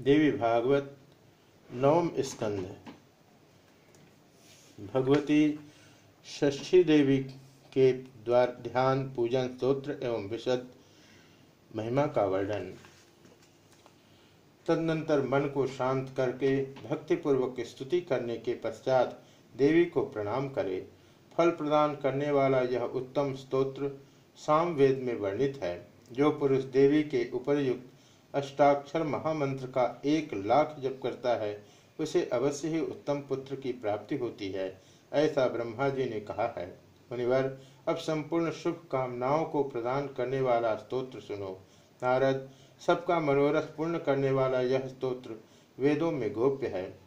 देवी भागवत नवम स्कंद भगवती षष्ठी देवी के द्वार ध्यान, पूजन, स्तोत्र एवं विशद महिमा का वर्णन। तदनंतर मन को शांत करके, भक्तिपूर्वक स्तुति करने के पश्चात देवी को प्रणाम करे। फल प्रदान करने वाला यह उत्तम स्तोत्र सामवेद में वर्णित है। जो पुरुष देवी के उपरयुक्त अष्टाक्षर महामंत्र का एक लाख जप करता है, उसे अवश्य ही उत्तम पुत्र की प्राप्ति होती है, ऐसा ब्रह्मा जी ने कहा है। मुनिवर, अब संपूर्ण शुभ कामनाओं को प्रदान करने वाला स्तोत्र सुनो। नारद, सबका मनोरथ पूर्ण करने वाला यह स्तोत्र वेदों में गोप्य है।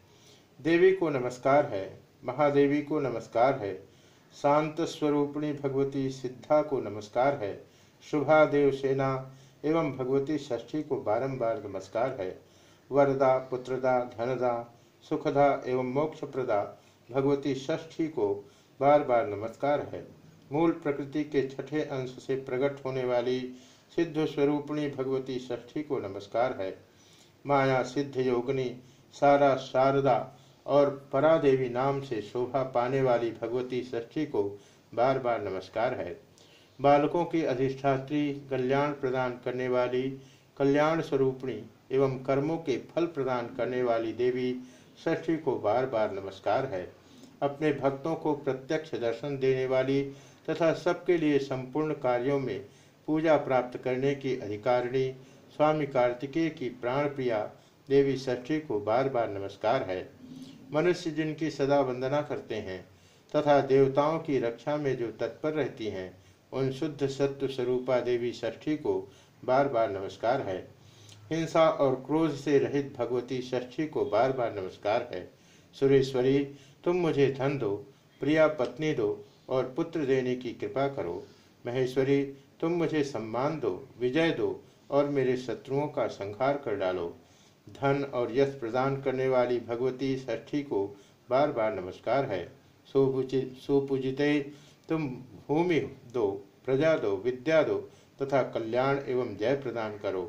देवी को नमस्कार है, महादेवी को नमस्कार है, शांत स्वरूपिणी भगवती सिद्धा को नमस्कार है शुभा देव सेना एवं भगवती षष्ठी को बारंबार नमस्कार है। वरदा, पुत्रदा, धनदा, सुखदा एवं मोक्षप्रदा भगवती षष्ठी को बार बार नमस्कार है। मूल प्रकृति के छठे अंश से प्रकट होने वाली सिद्ध स्वरूपणी भगवती षष्ठी को नमस्कार है। माया, सिद्ध योगिनी, सारा शारदा और परादेवी नाम से शोभा पाने वाली भगवती षष्ठी को बार बार नमस्कार है। बालकों की अधिष्ठात्री कल्याण प्रदान करने वाली कल्याण स्वरूपणी एवं कर्मों के फल प्रदान करने वाली देवी षष्ठी को बार बार नमस्कार है। अपने भक्तों को प्रत्यक्ष दर्शन देने वाली तथा सबके लिए संपूर्ण कार्यों में पूजा प्राप्त करने की अधिकारिणी स्वामी कार्तिकेय की प्राण प्रिया देवी षष्ठी को बार बार नमस्कार है। मनुष्य जिनकी सदा वंदना करते हैं तथा देवताओं की रक्षा में जो तत्पर रहती हैं उन शुद्ध सत्व स्वरूपा देवी षष्ठी को बार बार नमस्कार है। हिंसा और क्रोध से रहित भगवती षष्ठी को बार बार नमस्कार है। सुरेश्वरी, तुम मुझे धन दो, प्रिया पत्नी दो और पुत्र देने की कृपा करो। महेश्वरी, तुम मुझे सम्मान दो, विजय दो और मेरे शत्रुओं का संहार कर डालो। धन और यश प्रदान करने वाली भगवती षष्ठी को बार बार नमस्कार है। सुपूजित तुम भूमि दो, प्रजा दो, विद्या दो, तथा कल्याण एवं जय प्रदान करो।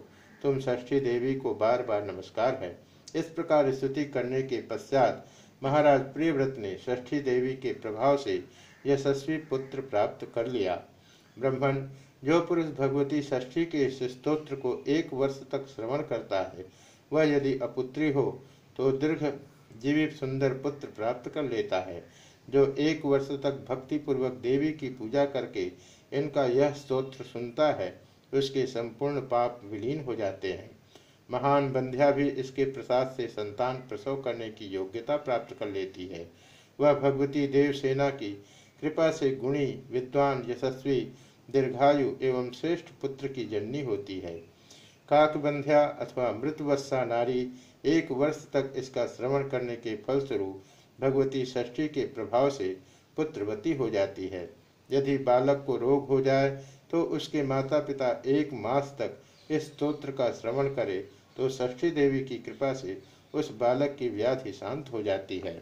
तुम षष्ठी देवी को बार बार नमस्कार है। इस प्रकार स्तुति करने के पश्चात महाराज प्रियव्रत ने षष्ठी देवी के प्रभाव से यशस्वी पुत्र प्राप्त कर लिया। ब्रह्मण जो पुरुष भगवती षष्ठी के इस स्तोत्र को एक वर्ष तक श्रवण करता है, वह यदि अपुत्री हो तो दीर्घ जीवित सुंदर पुत्र प्राप्त कर लेता है। जो एक वर्ष तक भक्ति पूर्वक देवी की पूजा करके इनका यह स्तोत्र सुनता है, उसके संपूर्ण पाप विलीन हो जाते हैं। महान बंध्या भी इसके प्रसाद से संतान प्रसव करने की योग्यता प्राप्त कर लेती है। वह भगवती देव सेना की कृपा से गुणी, विद्वान, यशस्वी, दीर्घायु एवं श्रेष्ठ पुत्र की जननी होती है। काकबंध्या अथवा मृतवत्सा नारी एक वर्ष तक इसका श्रवण करने के फलस्वरूप भगवती षष्ठी के प्रभाव से पुत्रवती हो जाती है। यदि बालक को रोग हो जाए तो उसके माता पिता एक मास तक इस स्त्रोत्र का श्रवण करे तो षष्ठी देवी की कृपा से उस बालक की व्याधि शांत हो जाती है।